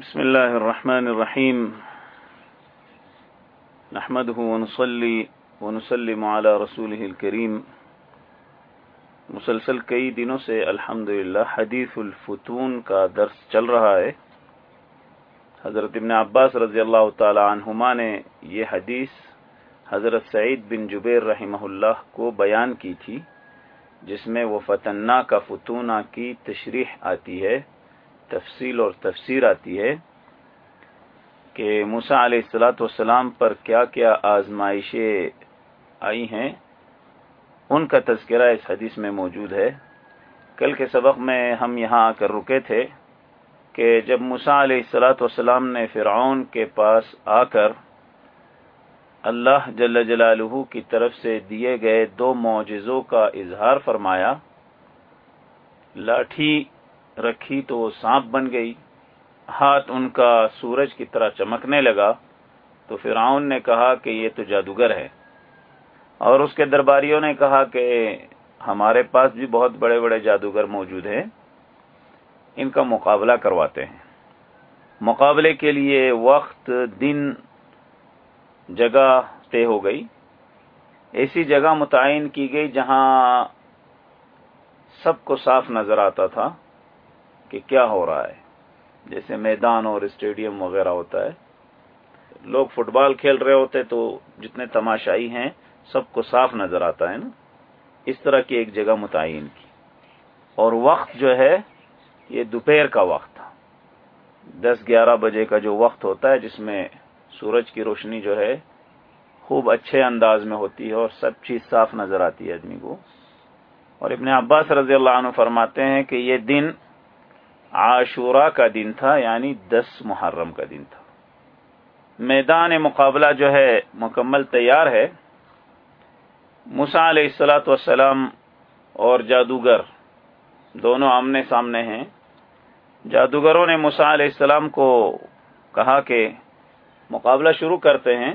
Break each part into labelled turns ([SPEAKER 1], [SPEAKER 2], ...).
[SPEAKER 1] بسم الله الرحمن الرحيم. نحمده ونصلي ونسلم على رسوله الكريم. مسلسل کئی دنوں سے الحمدللہ حدیث الفتون کا درس چل رہا ہے. حضرت ابن عباس رضی اللہ تعالی عنہما نے یہ حدیث حضرت سعید بن جبیر رحمہ اللہ کو بیان کی تھی، جس میں وہ فتنہ کا فتونہ کی تشریح آتی ہے۔ تفصیل اور تفسیر آتی ہے کہ موسا علیہ السلاۃ والسلام پر کیا کیا آزمائشیں آئی ہیں، ان کا تذکرہ اس حدیث میں موجود ہے۔ کل کے سبق میں ہم یہاں آ کر رکے تھے کہ جب موسا علیہ السلاۃ والسلام نے فرعون کے پاس آ کر اللہ جل جلالہ کی طرف سے دیے گئے دو معجزوں کا اظہار فرمایا، لاٹھی رکھی تو وہ سانپ بن گئی۔ ہاتھ ان کا سورج کی طرح چمکنے لگا۔ تو فرعون نے کہا کہ یہ تو جادوگر ہے۔ اور اس کے درباریوں نے کہا کہ ہمارے پاس بھی بہت بڑے بڑے جادوگر موجود ہیں۔ ان کا مقابلہ کرواتے ہیں۔ مقابلے کے لیے وقت، دن، جگہ طے ہو گئی۔ ایسی جگہ متعین کی گئی جہاں سب کو صاف نظر آتا تھا۔ کہ کیا ہو رہا ہے؟ جیسے میدان اور اسٹیڈیم وغیرہ ہوتا ہے۔ لوگ فٹ بال کھیل رہے ہوتے تو جتنے تماشائی ہیں، سب کو صاف نظر آتا ہے نا؟ اس طرح کی ایک جگہ متعین کی۔ اور وقت جو ہے، یہ دوپہر کا وقت تھا۔ دس گیارہ بجے کا جو وقت ہوتا ہے، جس میں سورج کی روشنی جو ہے، خوب اچھے انداز میں ہوتی ہے اور سب چیز صاف نظر آتی ہے آدمی کو۔ اور ابن عباس رضی اللہ عنہ فرماتے ہیں کہ یہ دن عاشورہ کا دن تھا یعنی دس محرم کا دن تھا۔ میدان مقابلہ جو ہے، مکمل تیار ہے۔ مسا علیہ السلاۃ والسلام اور جادوگر دونوں آمنے سامنے ہیں۔ جادوگروں نے مسا علیہ السلام کو کہا کہ مقابلہ شروع کرتے ہیں۔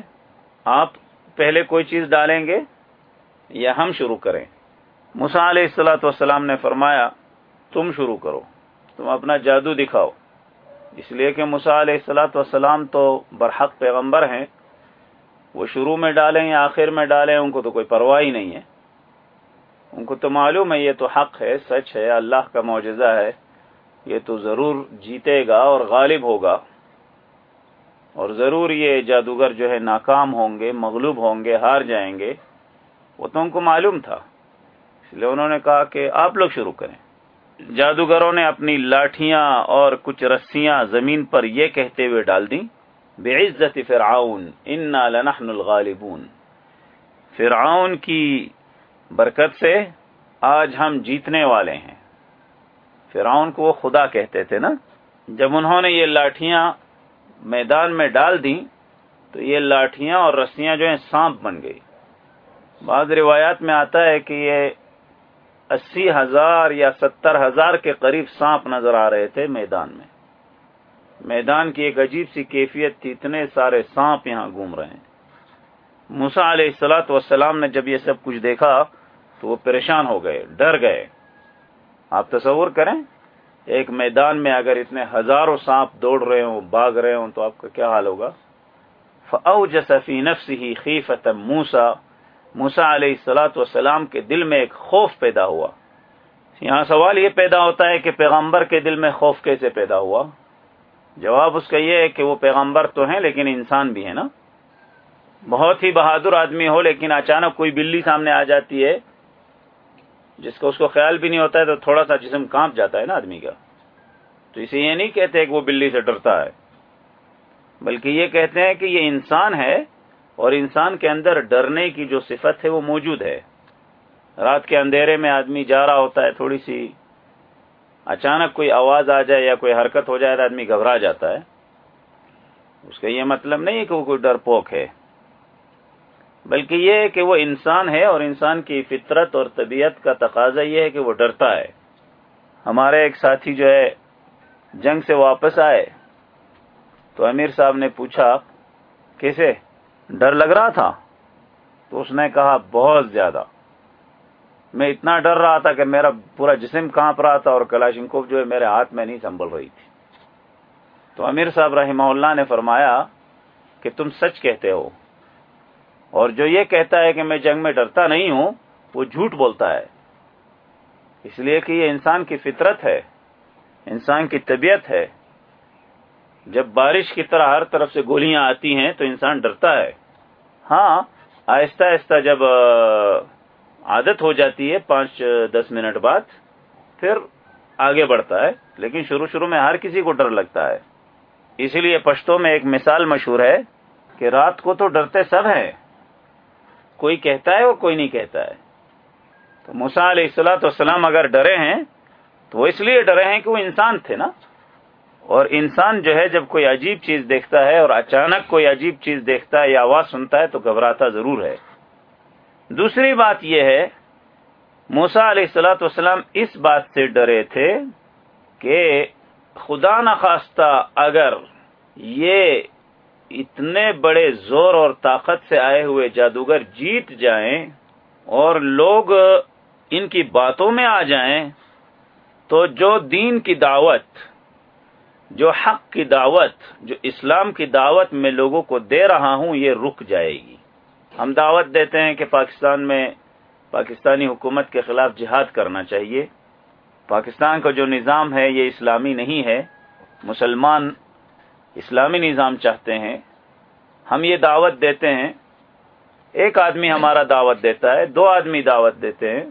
[SPEAKER 1] آپ پہلے کوئی چیز ڈالیں گے یا ہم شروع کریں؟ مسا علیہ السلاۃ والسلام نے فرمایا، تم شروع کرو۔ تم اپنا جادو دکھاؤ۔ اس لیے کہ مسا علیہ السلاۃ وسلام تو برحق پیغمبر ہیں۔ وہ شروع میں ڈالیں یا آخر میں ڈالیں، ان کو تو کوئی پرواہ ہی نہیں ہے۔ ان کو تو معلوم ہے، یہ تو حق ہے، سچ ہے، اللہ کا معجزہ ہے۔ یہ تو ضرور جیتے گا اور غالب ہوگا۔ اور ضرور یہ جادوگر جو ہے ناکام ہوں گے، مغلوب ہوں گے، ہار جائیں گے۔ وہ تو ان کو معلوم تھا۔ اس لیے انہوں نے کہا کہ آپ لوگ شروع کریں۔ جادوگروں نے اپنی لاٹھیاں اور کچھ رسیاں زمین پر یہ کہتے ہوئے ڈال دیں بے عزت فرعون، انا لنحن الغالبون. فرعون کی برکت سے آج ہم جیتنے والے ہیں۔ فرعون کو وہ خدا کہتے تھے نا؟ جب انہوں نے یہ لاٹھیاں میدان میں ڈال دیں، تو یہ لاٹھیاں اور رسیاں جو ہیں، سانپ بن گئی۔ بعض روایات میں آتا ہے کہ یہ اسی ہزار یا ستر ہزار کے قریب سانپ نظر آ رہے تھے میدان میں۔ میدان کی ایک عجیب سی کیفیت تھی، اتنے سارے سانپ یہاں گھوم رہے ہیں۔ موسا علیہ السلاۃ والسلام نے جب یہ سب کچھ دیکھا تو وہ پریشان ہو گئے، ڈر گئے۔ آپ تصور کریں، ایک میدان میں اگر اتنے ہزاروں سانپ دوڑ رہے ہوں، باغ رہے ہوں تو آپ کا کیا حال ہوگا؟ فاؤ جسفی نفسی ہی خیفت موسا موسا علیہ السلاۃ والسلام کے دل میں ایک خوف پیدا ہوا۔ یہاں سوال یہ پیدا ہوتا ہے کہ پیغمبر کے دل میں خوف کیسے پیدا ہوا؟ جواب اس کا یہ ہے کہ وہ پیغمبر تو ہیں لیکن انسان بھی ہے نا۔ بہت ہی بہادر آدمی ہو لیکن اچانک کوئی بلی سامنے آ جاتی ہے، جس کو اس کو خیال بھی نہیں ہوتا ہے تو تھوڑا سا جسم کانپ جاتا ہے نا آدمی کا۔ تو اسے یہ نہیں کہتے کہ وہ بلی سے ڈرتا ہے، بلکہ یہ کہتے ہیں کہ یہ انسان ہے اور انسان کے اندر ڈرنے کی جو صفت ہے وہ موجود ہے۔ رات کے اندھیرے میں آدمی جا رہا ہوتا ہے، تھوڑی سی اچانک کوئی آواز آ جائے یا کوئی حرکت ہو جائے تو آدمی گھبرا جاتا ہے۔ اس کا یہ مطلب نہیں ہے کہ وہ کوئی ڈر پوک ہے، بلکہ یہ ہے کہ وہ انسان ہے اور انسان کی فطرت اور طبیعت کا تقاضا یہ ہے کہ وہ ڈرتا ہے۔ ہمارے ایک ساتھی جو ہے، جنگ سے واپس آئے۔ تو امیر صاحب نے پوچھا کیسے؟ ڈر لگ رہا تھا تو اس نے کہا بہت زیادہ۔ میں اتنا ڈر رہا تھا کہ میرا پورا جسم کانپ رہا تھا اور کلاشنکوف جو ہے میرے ہاتھ میں نہیں سنبھل رہی تھی۔ تو امیر صاحب رحمہ اللہ نے فرمایا کہ تم سچ کہتے ہو۔ اور جو یہ کہتا ہے کہ میں جنگ میں ڈرتا نہیں ہوں، وہ جھوٹ بولتا ہے۔ اس لیے کہ یہ انسان کی فطرت ہے، انسان کی طبیعت ہے۔ جب بارش کی طرح ہر طرف سے گولیاں آتی ہیں تو انسان ڈرتا ہے۔ ہاں۔ آہستہ آہستہ جب عادت ہو جاتی ہے پانچ دس منٹ بعد پھر آگے بڑھتا ہے۔ لیکن شروع شروع میں ہر کسی کو ڈر لگتا ہے۔ اسی لیے پشتوں میں ایک مثال مشہور ہے کہ رات کو تو ڈرتے سب ہیں۔ کوئی کہتا ہے اور کوئی نہیں کہتا ہے۔ تو مسا علیہ السلاۃ والسلام اگر ڈرے ہیں تو وہ اس لیے ڈرے ہیں کہ وہ انسان تھے نا۔ اور انسان جو ہے جب کوئی عجیب چیز دیکھتا ہے اور اچانک کوئی عجیب چیز دیکھتا ہے یا آواز سنتا ہے تو گھبراتا ضرور ہے۔ دوسری بات یہ ہے موسا علیہ السلاۃ والسلام اس بات سے ڈرے تھے کہ خدا نخواستہ اگر یہ اتنے بڑے زور اور طاقت سے آئے ہوئے جادوگر جیت جائیں اور لوگ ان کی باتوں میں آ جائیں تو جو دین کی دعوت جو حق کی دعوت، جو اسلام کی دعوت میں لوگوں کو دے رہا ہوں، یہ رک جائے گی۔ ہم دعوت دیتے ہیں کہ پاکستان میں پاکستانی حکومت کے خلاف جہاد کرنا چاہیے۔ پاکستان کا جو نظام ہے، یہ اسلامی نہیں ہے۔ مسلمان اسلامی نظام چاہتے ہیں۔ ہم یہ دعوت دیتے ہیں۔ ایک آدمی ہمارا دعوت دیتا ہے، دو آدمی دعوت دیتے ہیں۔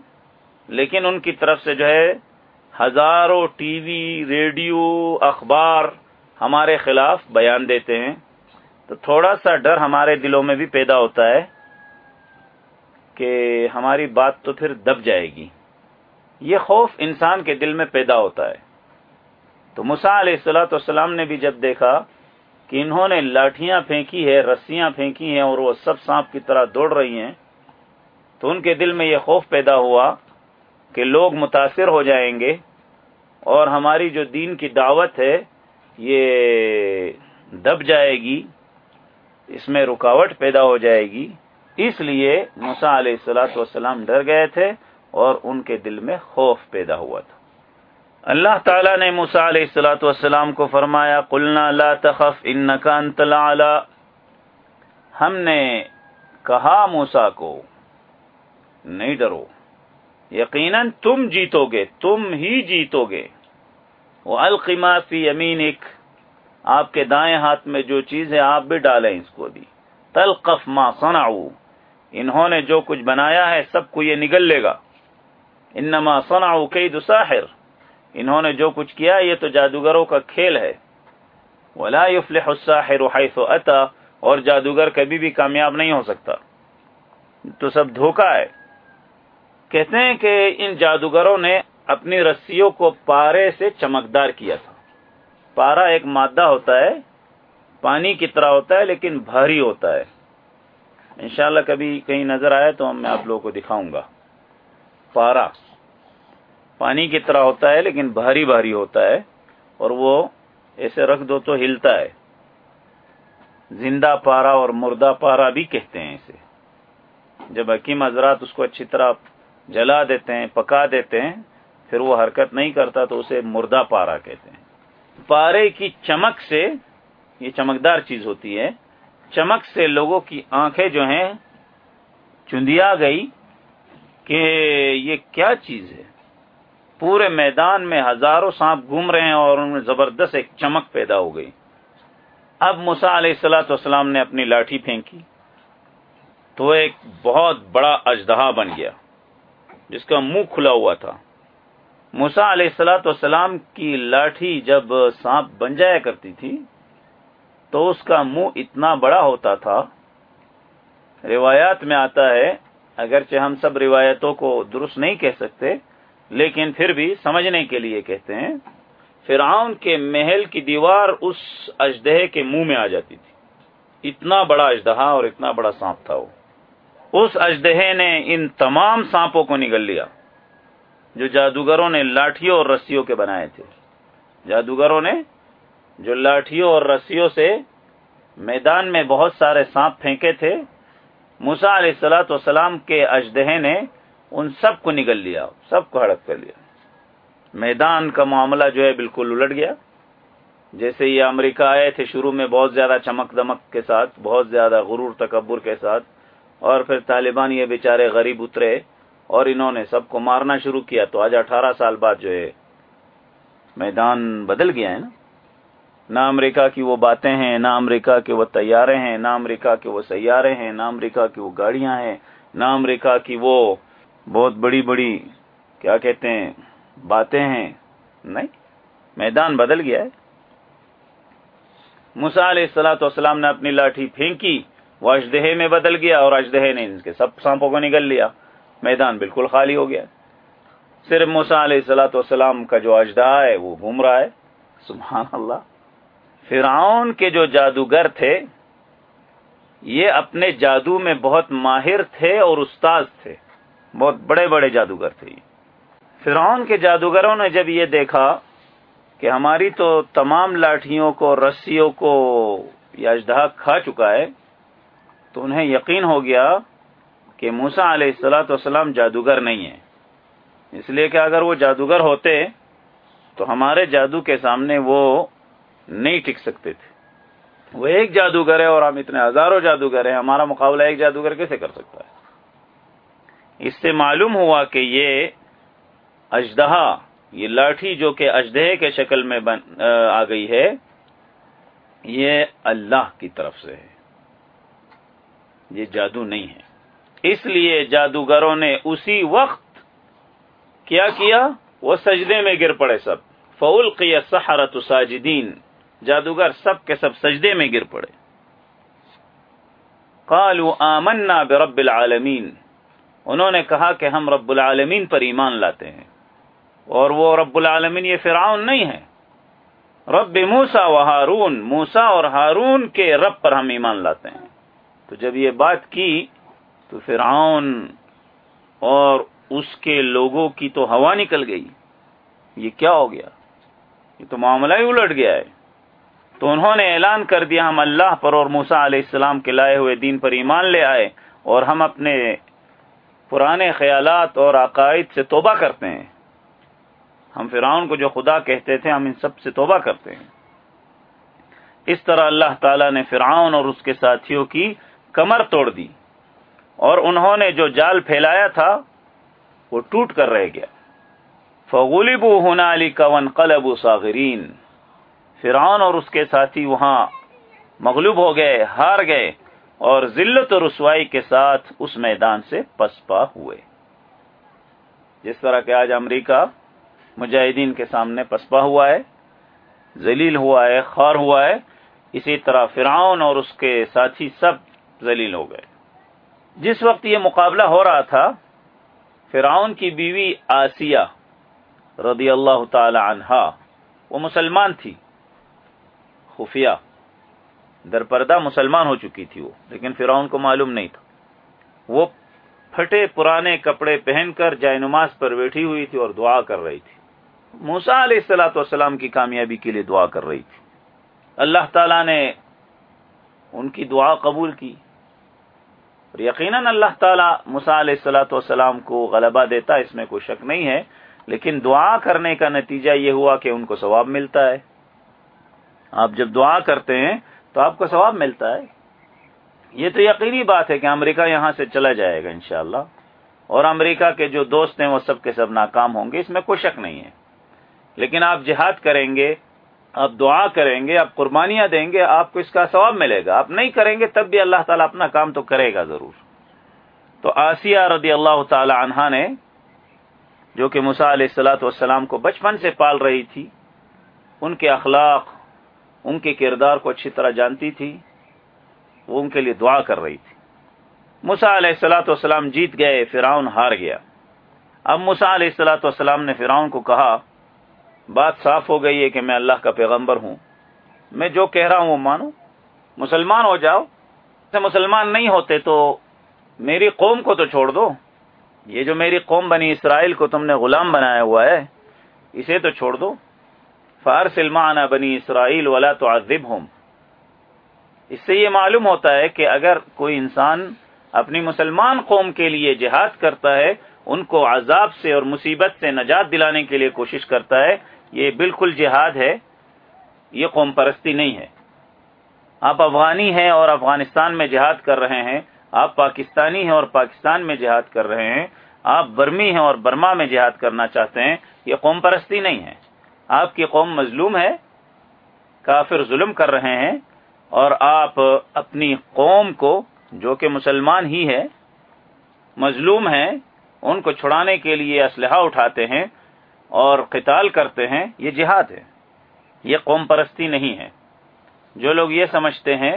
[SPEAKER 1] لیکن ان کی طرف سے جو ہے ہزاروں ٹی وی، ریڈیو، اخبار ہمارے خلاف بیان دیتے ہیں۔ تو تھوڑا سا ڈر ہمارے دلوں میں بھی پیدا ہوتا ہے کہ ہماری بات تو پھر دب جائے گی۔ یہ خوف انسان کے دل میں پیدا ہوتا ہے۔ تو مسا علیہ السلاۃ والسلام نے بھی جب دیکھا کہ انہوں نے لاٹیاں پھینکی ہے رسیاں پھینکی ہیں اور وہ سب سانپ کی طرح دوڑ رہی ہیں، تو ان کے دل میں یہ خوف پیدا ہوا کہ لوگ متاثر ہو جائیں گے اور ہماری جو دین کی دعوت ہے، یہ دب جائے گی، اس میں رکاوٹ پیدا ہو جائے گی۔ اس لیے مسا علیہ السلاۃ والسلام ڈر گئے تھے اور ان کے دل میں خوف پیدا ہوا تھا۔ اللہ تعالیٰ نے موسا علیہ السلاۃ والسلام کو فرمایا، قلنا لا تخف، انکا انت العلا۔ ہم نے کہا موسا کو، نہیں ڈرو۔ یقیناً تم جیتو گے تم ہی جیتو گے وہ القما فی امینک آپ کے دائیں ہاتھ میں جو چیز ہے آپ بھی ڈالیں اس کو بھی۔ تلقف ما صنعو انہوں نے جو کچھ بنایا ہے سب کو یہ نگل لے گا۔ انما صنعوا کید ساحر، انہوں نے جو کچھ کیا یہ تو جادوگروں کا کھیل ہے۔ ولا يفلح الساحر حيث اتى اور جادوگر کبھی بھی کامیاب نہیں ہو سکتا۔ تو سب دھوکا ہے۔ کہتے ہیں کہ ان جادوگروں نے اپنی رسیوں کو پارے سے چمکدار کیا تھا۔ پارا ایک مادہ ہوتا ہے، پانی کی طرح ہوتا ہے، لیکن بھاری ہوتا ہے۔ انشاءاللہ کبھی کہیں نظر آئے تو میں آپ لوگوں کو دکھاؤں گا۔ پارا پانی کی طرح ہوتا ہے، لیکن بھاری بھاری ہوتا ہے، اور وہ ایسے رکھ دو تو ہلتا ہے۔ زندہ پارا اور مردہ پارا بھی کہتے ہیں اسے۔ جب حکیم حضرات اس کو اچھی طرح جلا دیتے ہیں، پکا دیتے ہیں، پھر وہ حرکت نہیں کرتا تو اسے مردہ پارا کہتے ہیں۔ پارے کی چمک سے یہ چمکدار چیز ہوتی ہے، چمک سے لوگوں کی آنکھیں جو ہیں چندیا گئی کہ یہ کیا چیز ہے۔ پورے میدان میں ہزاروں سانپ گھوم رہے ہیں اور ان میں زبردست ایک چمک پیدا ہو گئی۔ اب مسا علیہ السلاۃ والسلام نے اپنی لاٹھی پھینکی تو ایک بہت بڑا اجدہا بن گیا۔ جس کا منہ کھلا ہوا تھا۔ مسا علیہ السلاۃ والسلام کی لاٹھی جب سانپ بن جایا کرتی تھی، تو اس کا منہ اتنا بڑا ہوتا تھا۔ روایات میں آتا ہے، اگرچہ ہم سب روایتوں کو درست نہیں کہہ سکتے، لیکن پھر بھی سمجھنے کے لیے کہتے ہیں، فرعون کے محل کی دیوار اس اجدہ کے منہ میں آ جاتی تھی۔ اتنا بڑا اجدہا اور اتنا بڑا سانپ تھا وہ۔ اس اجدہ نے ان تمام سانپوں کو نگل لیا، جو جادوگروں نے لاٹھیوں اور رسیوں کے بنائے تھے۔ جادوگروں نے جو لاٹھیوں اور رسیوں سے میدان میں بہت سارے سانپ پھینکے تھے موسا علیہ السلاۃ والسلام کے اجدہ نے ان سب کو نگل لیا، سب کو ہڑپ کر لیا۔ میدان کا معاملہ جو ہے بالکل الٹ گیا۔ جیسے یہ امریکہ آئے تھے شروع میں بہت زیادہ چمک دمک کے ساتھ، بہت زیادہ غرور تکبر کے ساتھ اور پھر طالبان یہ بیچارے غریب اترے اور انہوں نے سب کو مارنا شروع کیا تو آج اٹھارہ سال بعد جو ہے، میدان بدل گیا ہے نا۔ نہ امریکہ کی وہ باتیں ہیں، نہ امریکہ کے وہ تیارے ہیں، نہ امریکہ کے وہ سیارے ہیں، نہ امریکہ کی وہ گاڑیاں ہیں، نہ امریکہ کی وہ بہت بڑی بڑی، کیا کہتے ہیں، باتیں ہیں۔ نہیں، میدان بدل گیا ہے۔ مسا علیہ السلاۃ والسلام نے اپنی لاٹھی پھینکی۔ وہ اجدہے میں بدل گیا اور اجدہے نے ان کے سب سانپوں کو نگل لیا۔ میدان بالکل خالی ہو گیا۔ صرف مسا علیہ السلاۃ والسلام کا جو اجدہ ہے وہ گھوم رہا ہے۔ سبحان اللہ۔ فرعون کے جو جادوگر تھے، یہ اپنے جادو میں بہت ماہر تھے اور استاذ تھے۔ بہت بڑے بڑے جادوگر تھے فرعون کے جادوگروں نے جب یہ دیکھا کہ ہماری تو تمام لاٹھیوں کو، رسیوں کو یہ اجدہ کھا چکا ہے تو انہیں یقین ہو گیا کہ موسا علیہ السلاۃ والسلام جادوگر نہیں ہے۔ اس لیے کہ اگر وہ جادوگر ہوتے تو ہمارے جادو کے سامنے وہ نہیں ٹک سکتے تھے۔ وہ ایک جادوگر ہے اور ہم اتنے ہزاروں جادوگر ہیں، ہمارا مقابلہ ایک جادوگر کیسے کر سکتا ہے؟ اس سے معلوم ہوا کہ یہ اجدہا یہ لاٹھی جو کہ اجدہ کے شکل میں آ گئی ہے، یہ اللہ کی طرف سے ہے۔ یہ جادو نہیں ہے۔ اس لیے جادوگروں نے اسی وقت کیا کیا؟ وہ سجدے میں گر پڑے سب۔ فول قیہ سہارت ساجدین جادوگر سب کے سب سجدے میں گر پڑے۔ قالوا آمنا برب العالمین انہوں نے کہا کہ ہم رب العالمین پر ایمان لاتے ہیں۔ اور وہ رب العالمین یہ فرعون نہیں ہے۔ رب موسا و ہارون موسا اور ہارون کے رب پر ہم ایمان لاتے ہیں۔ تو جب یہ بات کی تو فرعون اور اس کے لوگوں کی تو ہوا نکل گئی۔ یہ کیا ہو گیا؟ یہ تو معاملہ ہی الٹ گیا ہے۔ تو انہوں نے اعلان کر دیا، ہم اللہ پر اور موسا علیہ السلام کے لائے ہوئے دین پر ایمان لے آئے اور ہم اپنے پرانے خیالات اور عقائد سے توبہ کرتے ہیں۔ ہم فرعون کو جو خدا کہتے تھے، ہم ان سب سے توبہ کرتے ہیں۔ اس طرح اللہ تعالی نے فرعون اور اس کے ساتھیوں کی کمر توڑ دی اور انہوں نے جو جال پھیلایا تھا وہ ٹوٹ کر رہ گیا۔ فغلبو ہونا علی کا ون قلب ساغرین فرعون اور اس کے ساتھی وہاں مغلوب ہو گئے، ہار گئے اور ذلت و رسوائی کے ساتھ اس میدان سے پسپا ہوئے۔ جس طرح کہ آج امریکہ مجاہدین کے سامنے پسپا ہوا ہے، ذلیل ہوا ہے خار ہوا ہے، اسی طرح فرعون اور اس کے ساتھی سب ذلیل ہو گئے۔ جس وقت یہ مقابلہ ہو رہا تھا، فرعون کی بیوی آسیہ رضی اللہ تعالی عنہا، وہ مسلمان تھی۔ خفیہ در پردہ مسلمان ہو چکی تھی وہ، لیکن فرعون کو معلوم نہیں تھا۔ وہ پھٹے پرانے کپڑے پہن کر جائے نماز پر بیٹھی ہوئی تھی اور دعا کر رہی تھی۔ موسا علیہ السلاۃ والسلام کی کامیابی کے لیے دعا کر رہی تھی۔ اللہ تعالی نے ان کی دعا قبول کی اور یقیناً اللہ تعالیٰ مسا علیہ السلاۃ والسلام کو غلبہ دیتا اس میں کوئی شک نہیں ہے، لیکن دعا کرنے کا نتیجہ یہ ہوا کہ ان کو ثواب ملتا ہے۔ آپ جب دعا کرتے ہیں تو آپ کو ثواب ملتا ہے۔ یہ تو یقینی بات ہے کہ امریکہ یہاں سے چلا جائے گا انشاءاللہ۔ اور امریکہ کے جو دوست ہیں، وہ سب کے سب ناکام ہوں گے، اس میں کوئی شک نہیں ہے۔ لیکن آپ جہاد کریں گے آپ دعا کریں گے، آپ قربانیاں دیں گے، آپ کو اس کا ثواب ملے گا۔ آپ نہیں کریں گے تب بھی اللہ تعالیٰ اپنا کام تو کرے گا ضرور۔ تو آسیہ رضی اللہ تعالی عنہا نے، جو کہ مسا علیہ السلاۃ والسلام کو بچپن سے پال رہی تھی، ان کے اخلاق، ان کے کردار کو اچھی طرح جانتی تھی، وہ ان کے لیے دعا کر رہی تھی۔ مسا علیہ السلاۃ والسلام جیت گئے فراؤن ہار گیا۔ اب مسا علیہ السلاۃ والسلام نے فراؤن کو کہا بات صاف ہو گئی ہے کہ میں اللہ کا پیغمبر ہوں۔ میں جو کہہ رہا ہوں وہ مانو۔ مسلمان ہو جاؤ۔ مسلمان نہیں ہوتے تو میری قوم کو تو چھوڑ دو۔ یہ جو میری قوم بنی اسرائیل کو تم نے غلام بنایا ہوا ہے، اسے تو چھوڑ دو۔ فارس علمانہ بنی اسرائیل ولا تو اس سے یہ معلوم ہوتا ہے کہ اگر کوئی انسان اپنی مسلمان قوم کے لیے جہاد کرتا ہے، ان کو عذاب سے اور مصیبت سے نجات دلانے کے لیے کوشش کرتا ہے یہ بالکل جہاد ہے، یہ قوم پرستی نہیں ہے۔ آپ افغانی ہیں اور افغانستان میں جہاد کر رہے ہیں، آپ پاکستانی ہیں اور پاکستان میں جہاد کر رہے ہیں، آپ برمی ہیں اور برما میں جہاد کرنا چاہتے ہیں، یہ قوم پرستی نہیں ہے۔ آپ کی قوم مظلوم ہے، کافر ظلم کر رہے ہیں اور آپ اپنی قوم کو جو کہ مسلمان ہی ہے، مظلوم ہیں، ان کو چھڑانے کے لیے اسلحہ اٹھاتے ہیں اور قتال کرتے ہیں، یہ جہاد ہے۔ یہ قوم پرستی نہیں ہے۔ جو لوگ یہ سمجھتے ہیں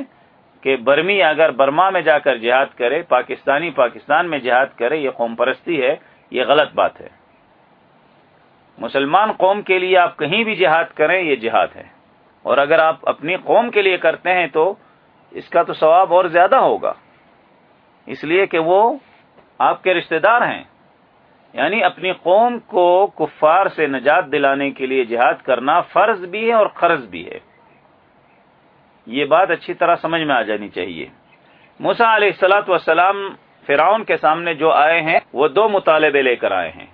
[SPEAKER 1] کہ برمی اگر برما میں جا کر جہاد کرے، پاکستانی پاکستان میں جہاد کرے، یہ قوم پرستی ہے، یہ غلط بات ہے۔ مسلمان قوم کے لیے آپ کہیں بھی جہاد کریں، یہ جہاد ہے۔ اور اگر آپ اپنی قوم کے لیے کرتے ہیں تو اس کا تو ثواب اور زیادہ ہوگا۔ اس لیے کہ وہ آپ کے رشتہ دار ہیں۔ یعنی اپنی قوم کو کفار سے نجات دلانے کے لیے جہاد کرنا فرض بھی ہے اور قرض بھی ہے۔ یہ بات اچھی طرح سمجھ میں آ جانی چاہیے۔ موسا علیہ السلاۃ وسلام فراؤن کے سامنے جو آئے ہیں، وہ دو مطالبے لے کر آئے ہیں۔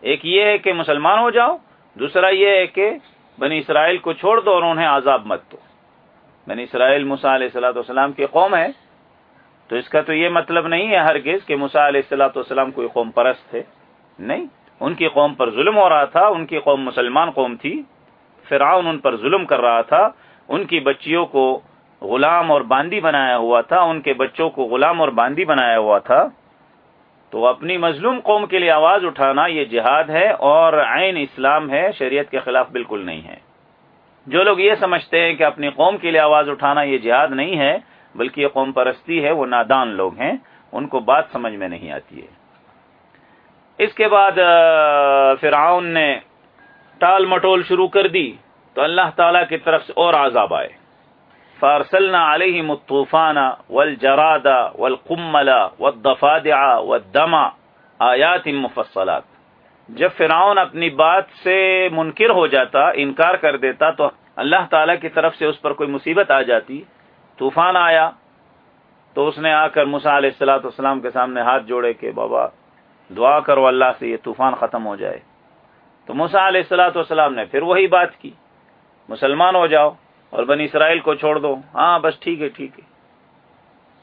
[SPEAKER 1] ایک یہ ہے کہ مسلمان ہو جاؤ، دوسرا یہ ہے کہ بنی اسرائیل کو چھوڑ دو اور انہیں عذاب مت دو۔ بنی اسرائیل مسا علیہ السلاۃ والسلام کی قوم ہے۔ تو اس کا تو یہ مطلب نہیں ہے ہرگز کہ مسا علیہ السلاۃ والسلام کوئی قوم پرست تھے نہیں، ان کی قوم پر ظلم ہو رہا تھا، ان کی قوم مسلمان قوم تھی۔ فرعون ان پر ظلم کر رہا تھا، ان کی بچیوں کو غلام اور باندی بنایا ہوا تھا، ان کے بچوں کو غلام اور باندی بنایا ہوا تھا۔ تو اپنی مظلوم قوم کے لیے آواز اٹھانا یہ جہاد ہے اور عین اسلام ہے، شریعت کے خلاف بالکل نہیں ہے۔ جو لوگ یہ سمجھتے ہیں کہ اپنی قوم کے لیے آواز اٹھانا یہ جہاد نہیں ہے، بلکہ یہ قوم پرستی ہے، وہ نادان لوگ ہیں، ان کو بات سمجھ میں نہیں آتی ہے۔ اس کے بعد فرعون نے ٹال مٹول شروع کر دی تو اللہ تعالی کی طرف سے اور عذاب آئے۔ فارسلنا علیہم الطوفان والجراد والقمل والضفادع والدم آیات مفصلات۔ جب فرعون اپنی بات سے منکر ہو جاتا، انکار کر دیتا، تو اللہ تعالی کی طرف سے اس پر کوئی مصیبت آ جاتی۔ طوفان آیا تو اس نے آ کر مسا علیہ السلاۃ والسلام کے سامنے ہاتھ جوڑے کہ، بابا دعا کرو اللہ سے یہ طوفان ختم ہو جائے۔ تو مسا علیہ السلاۃ والسلام نے پھر وہی بات کی۔ مسلمان ہو جاؤ اور بنی اسرائیل کو چھوڑ دو۔ ہاں بس ٹھیک ہے ٹھیک ہے۔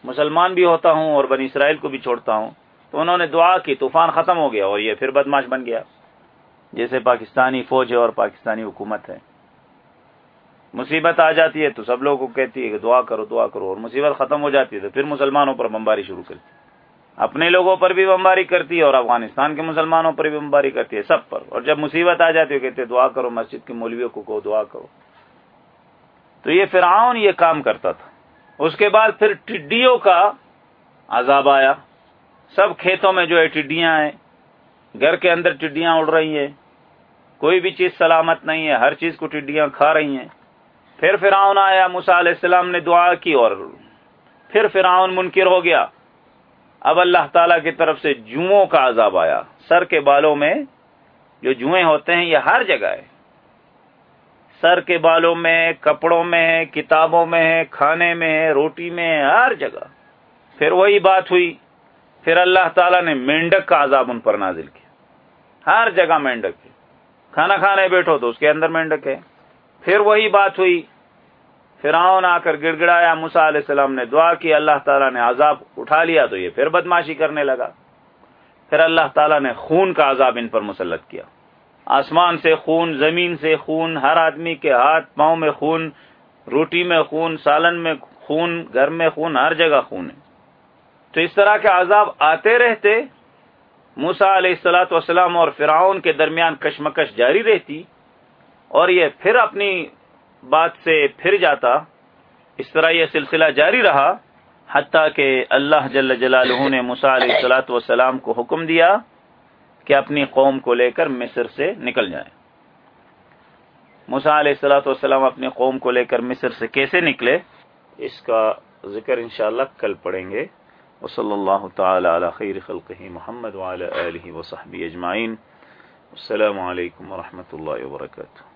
[SPEAKER 1] مسلمان بھی ہوتا ہوں اور بنی اسرائیل کو بھی چھوڑتا ہوں۔ تو انہوں نے دعا کی، طوفان ختم ہو گیا اور یہ پھر بدماش بن گیا۔ جیسے پاکستانی فوج ہے اور پاکستانی حکومت ہے۔ مصیبت آ جاتی ہے تو سب لوگوں کو کہتی ہے کہ دعا کرو دعا کرو۔ اور مصیبت ختم ہو جاتی ہے تو پھر مسلمانوں پر بمباری شروع کرتی ہے۔ اپنے لوگوں پر بھی بمباری کرتی ہے اور افغانستان کے مسلمانوں پر بھی بمباری کرتی ہے، سب پر۔ اور جب مصیبت آ جاتی ہے کہتے دعا کرو مسجد کے مولویوں کو دعا کرو۔ تو یہ فرعون یہ کام کرتا تھا۔ اس کے بعد پھر ٹڈیوں کا عذاب آیا۔ سب کھیتوں میں جو ہے ٹڈیاں ہیں، گھر کے اندر ٹڈیاں اڑ رہی ہیں۔ کوئی بھی چیز سلامت نہیں ہے، ہر چیز کو ٹڈیاں کھا رہی ہیں۔ پھر فرعون آیا موسا علیہ السلام نے دعا کی اور پھر فرعون منکر ہو گیا۔ اب اللہ تعالی کی طرف سے جوؤں کا عذاب آیا۔ سر کے بالوں میں جو جوئیں ہوتے ہیں، یہ ہر جگہ ہے۔ سر کے بالوں میں، کپڑوں میں ہے کتابوں میں ہے کھانے میں ہے روٹی میں ہے ہر جگہ۔ پھر وہی بات ہوئی۔ پھر اللہ تعالیٰ نے مینڈک کا عذاب ان پر نازل کیا۔ ہر جگہ مینڈک ہے۔ کھانا کھانے بیٹھو تو اس کے اندر مینڈک ہے۔ پھر وہی بات ہوئی۔ پھر آ کر گڑ گڑایا مسا علیہ السلام نے دعا کی، اللہ تعالیٰ نے عذاب اٹھا لیا تو یہ پھر بدماشی کرنے لگا۔ پھر اللہ تعالیٰ نے خون کا عذاب ان پر مسلط کیا۔ آسمان سے خون، زمین سے خون، ہر آدمی کے ہاتھ پاؤں میں خون، روٹی میں خون، سالن میں خون، گھر میں خون، ہر جگہ خون ہے۔ تو اس طرح کے عذاب آتے رہتے موسا علیہ السلاۃ وسلام اور فرعون کے درمیان کشمکش جاری رہتی اور یہ پھر اپنی بات سے پھر جاتا، اس طرح یہ سلسلہ جاری رہا، حتیٰ کہ اللہ جل جلالہ نے موسا علیہ السلاۃ وسلام کو حکم دیا کہ اپنی قوم کو لے کر مصر سے نکل جائیں۔ مسا علیہ السلاۃ والسلام اپنی قوم کو لے کر مصر سے کیسے نکلے، اس کا ذکر انشاءاللہ کل پڑھیں گے۔ وصلی اللہ تعالی علی خیر خلقہ محمد وعلی آلہ وصحبہ اجمعین۔ السلام علیکم ورحمۃ اللہ وبرکاتہ۔